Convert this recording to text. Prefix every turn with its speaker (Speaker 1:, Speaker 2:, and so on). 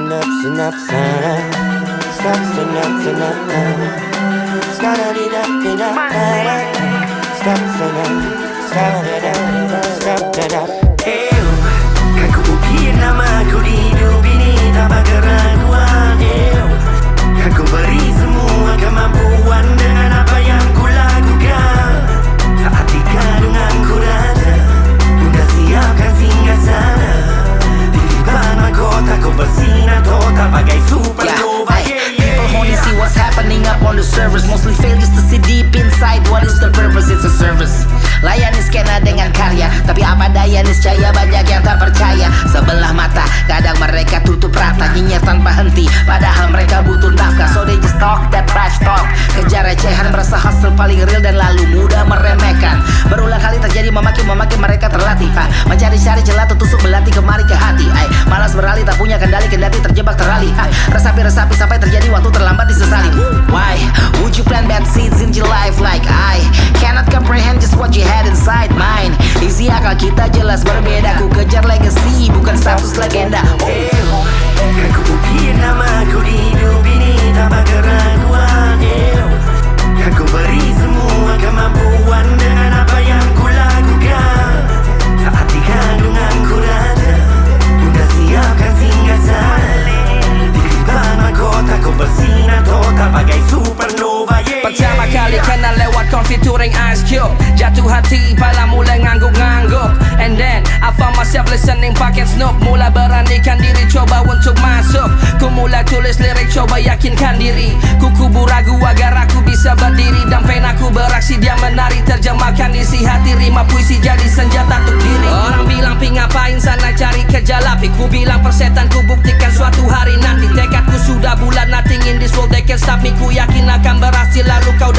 Speaker 1: and ups and ups and ups and ups and ups and Stop and up, stop
Speaker 2: and up, stop and up, stop a service. Layani skena dengan karya Tapi apa daya niscaya banyak yang tak percaya. Sebelah mata kadang mereka tutup rata Nyinyir tanpa henti. Padahal mereka butuh nafkah So they just talk that trash talk. Kejar recehan merasa hasil paling real Dan lalu mudah meremehkan. Berulang kali terjadi memaki-memaki mereka terlatih ha, Mencari-cari celah tertusuk melatih kemari ke hati ay, Malas beralih tak punya kendali kendati terjebak teralih Resapi-resapi sampai terjadi waktu terlambat disesali. Why berbeda Ku kejar legacy bukan status legenda oh.
Speaker 3: Ew, kan ku
Speaker 4: hati pala mulai ngangguk-ngangguk. And then I found myself listening paket Snoop Mulai beranikan diri coba untuk masuk. Ku mulai tulis lirik coba yakinkan diri. Ku kubur ragu agar aku bisa berdiri. Dan penaku beraksi dia menari Terjemahkan isi hati. Rima puisi jadi senjata untuk diri. Orang bilang pi ngapain sana cari kerja lapi? Ku bilang persetan ku buktikan suatu hari nanti. Tekadku sudah bulat nothing in this world they can stop me. Ku yakin akan berhasil lalu kau